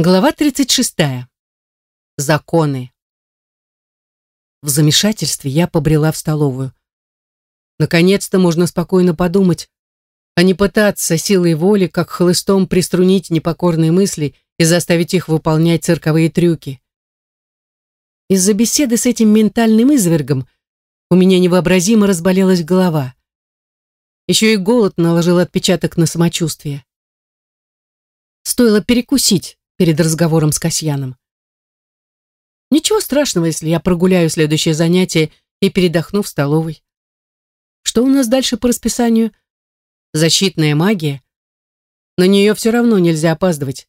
Глава 36. Законы. В замешательстве я побрела в столовую. Наконец-то можно спокойно подумать, а не пытаться силой воли, как хлыстом, приструнить непокорные мысли и заставить их выполнять цирковые трюки. Из-за беседы с этим ментальным извергом у меня невообразимо разболелась голова. Еще и голод наложил отпечаток на самочувствие. Стоило перекусить, перед разговором с Касьяном. Ничего страшного, если я прогуляю следующее занятие и передохну в столовой. Что у нас дальше по расписанию? Защитная магия. На нее все равно нельзя опаздывать.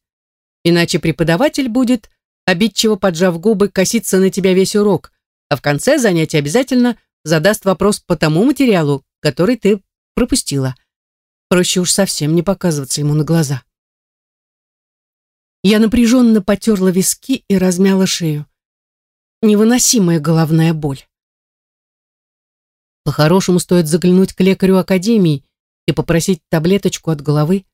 Иначе преподаватель будет, обидчиво поджав губы, коситься на тебя весь урок, а в конце занятия обязательно задаст вопрос по тому материалу, который ты пропустила. Проще уж совсем не показываться ему на глаза. Я напряженно потерла виски и размяла шею. Невыносимая головная боль. По-хорошему стоит заглянуть к лекарю академии и попросить таблеточку от головы.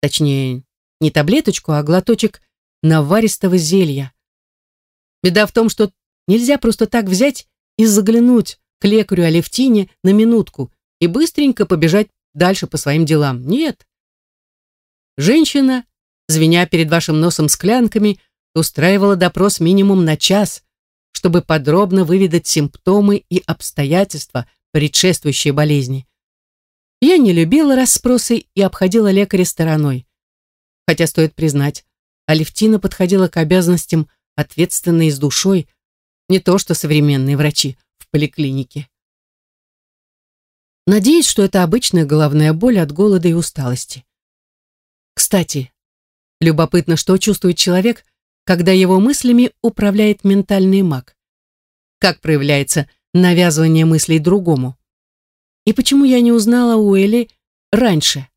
Точнее, не таблеточку, а глоточек наваристого зелья. Беда в том, что нельзя просто так взять и заглянуть к лекарю Алевтине на минутку и быстренько побежать дальше по своим делам. Нет. Женщина звеня перед вашим носом склянками, устраивала допрос минимум на час, чтобы подробно выведать симптомы и обстоятельства, предшествующие болезни. Я не любила расспросы и обходила лекаря стороной. Хотя, стоит признать, Алевтина подходила к обязанностям ответственной с душой, не то что современные врачи в поликлинике. Надеюсь, что это обычная головная боль от голода и усталости. Кстати, Любопытно, что чувствует человек, когда его мыслями управляет ментальный маг. Как проявляется навязывание мыслей другому? И почему я не узнала у Элли раньше?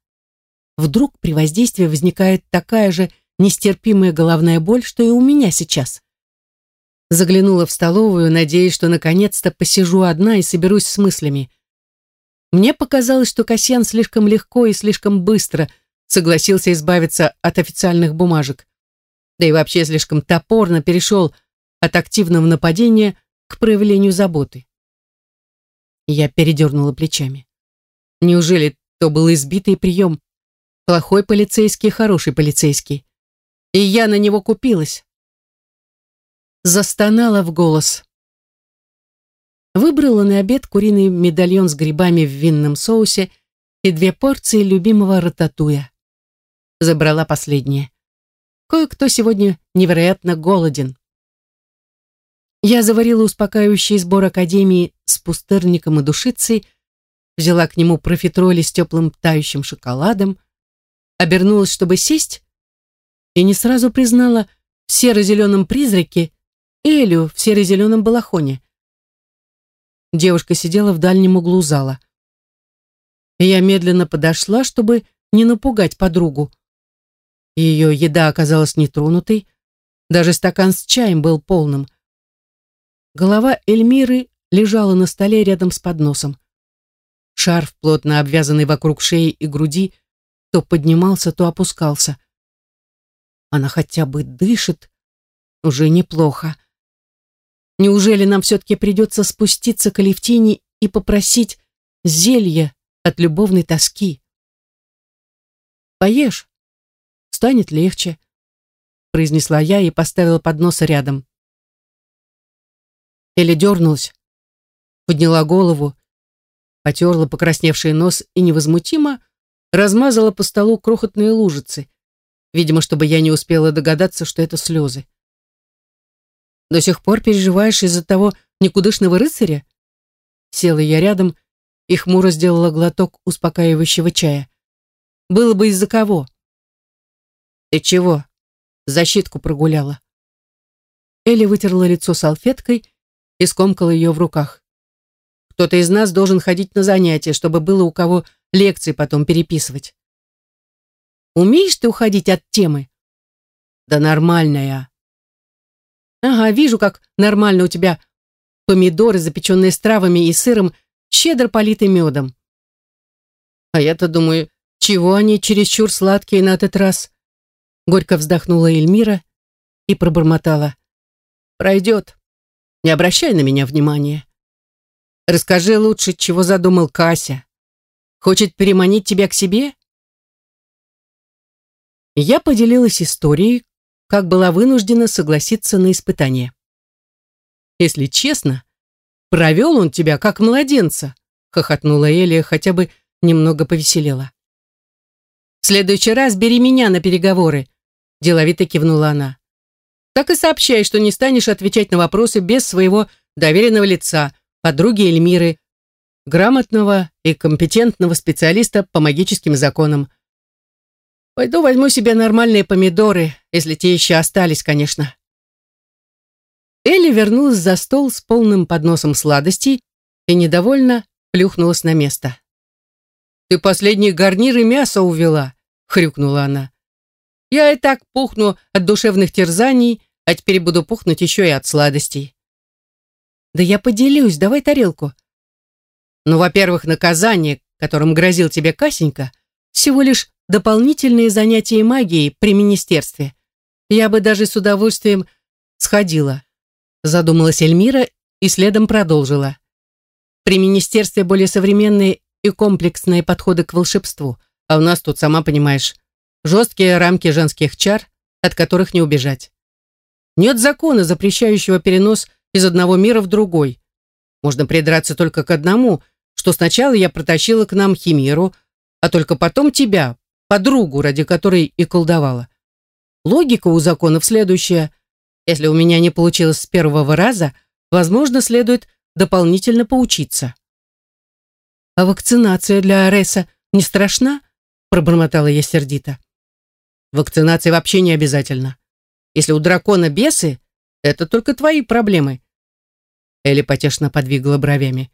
Вдруг при воздействии возникает такая же нестерпимая головная боль, что и у меня сейчас. Заглянула в столовую, надеясь, что наконец-то посижу одна и соберусь с мыслями. Мне показалось, что Касьян слишком легко и слишком быстро согласился избавиться от официальных бумажек. Да и вообще слишком топорно перешел от активного нападения к проявлению заботы. Я передернула плечами. Неужели то был избитый прием? Плохой полицейский, хороший полицейский. И я на него купилась. Застонала в голос. Выбрала на обед куриный медальон с грибами в винном соусе и две порции любимого рататуя забрала последнее. Кое-кто сегодня невероятно голоден. Я заварила успокаивающий сбор Академии с пустырником и душицей, взяла к нему профитроли с теплым тающим шоколадом, обернулась, чтобы сесть, и не сразу признала в серо-зеленом призраке Элю в серо-зеленом балахоне. Девушка сидела в дальнем углу зала. Я медленно подошла, чтобы не напугать подругу. Ее еда оказалась нетронутой, даже стакан с чаем был полным. Голова Эльмиры лежала на столе рядом с подносом. Шарф, плотно обвязанный вокруг шеи и груди, то поднимался, то опускался. Она хотя бы дышит, уже неплохо. Неужели нам все-таки придется спуститься к Алевтине и попросить зелья от любовной тоски? «Поешь», станет легче», произнесла я и поставила поднос рядом. Эля дернулась, подняла голову, потерла покрасневший нос и невозмутимо размазала по столу крохотные лужицы, видимо, чтобы я не успела догадаться, что это слезы. «До сих пор переживаешь из-за того никудышного рыцаря?» Села я рядом и хмуро сделала глоток успокаивающего чая. «Было бы из-за кого?» «Ты чего? Защитку прогуляла». Элли вытерла лицо салфеткой и скомкала ее в руках. «Кто-то из нас должен ходить на занятия, чтобы было у кого лекции потом переписывать». «Умеешь ты уходить от темы?» «Да нормальная». «Ага, вижу, как нормально у тебя помидоры, запеченные с травами и сыром, щедро политы медом». «А я-то думаю, чего они чересчур сладкие на этот раз?» Горько вздохнула Эльмира и пробормотала. Пройдет. Не обращай на меня внимания. Расскажи лучше, чего задумал Кася. Хочет переманить тебя к себе? Я поделилась историей, как была вынуждена согласиться на испытание. Если честно, провел он тебя как младенца, хохотнула Элия, хотя бы немного повеселела. В следующий раз бери меня на переговоры, деловито кивнула она. Так и сообщай, что не станешь отвечать на вопросы без своего доверенного лица, подруги Эльмиры, грамотного и компетентного специалиста по магическим законам. Пойду возьму себе нормальные помидоры, если те еще остались, конечно. Элли вернулась за стол с полным подносом сладостей и недовольно плюхнулась на место. «Ты последние гарниры мяса увела», — хрюкнула она. «Я и так пухну от душевных терзаний, а теперь буду пухнуть еще и от сладостей». «Да я поделюсь, давай тарелку». «Ну, во-первых, наказание, которым грозил тебе Касенька, всего лишь дополнительные занятия магией при министерстве. Я бы даже с удовольствием сходила», задумалась Эльмира и следом продолжила. «При министерстве более современные и комплексные подходы к волшебству, а у нас тут, сама понимаешь, жесткие рамки женских чар, от которых не убежать. Нет закона, запрещающего перенос из одного мира в другой. Можно придраться только к одному, что сначала я протащила к нам Химеру, а только потом тебя, подругу, ради которой и колдовала. Логика у законов следующая. Если у меня не получилось с первого раза, возможно, следует дополнительно поучиться. «А вакцинация для Ареса не страшна?» пробормотала я сердито. «Вакцинация вообще не обязательно. Если у дракона бесы, это только твои проблемы». Элли потешно подвигала бровями.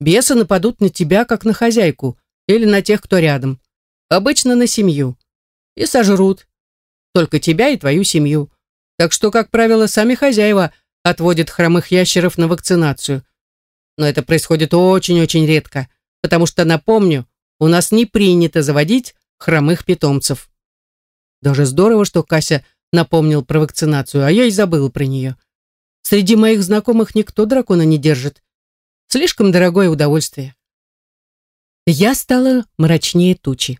«Бесы нападут на тебя, как на хозяйку, или на тех, кто рядом. Обычно на семью. И сожрут. Только тебя и твою семью. Так что, как правило, сами хозяева отводят хромых ящеров на вакцинацию. Но это происходит очень-очень редко, потому что, напомню, у нас не принято заводить хромых питомцев. Даже здорово, что Кася напомнил про вакцинацию, а я и забыл про нее. Среди моих знакомых никто дракона не держит. Слишком дорогое удовольствие. Я стала мрачнее тучи.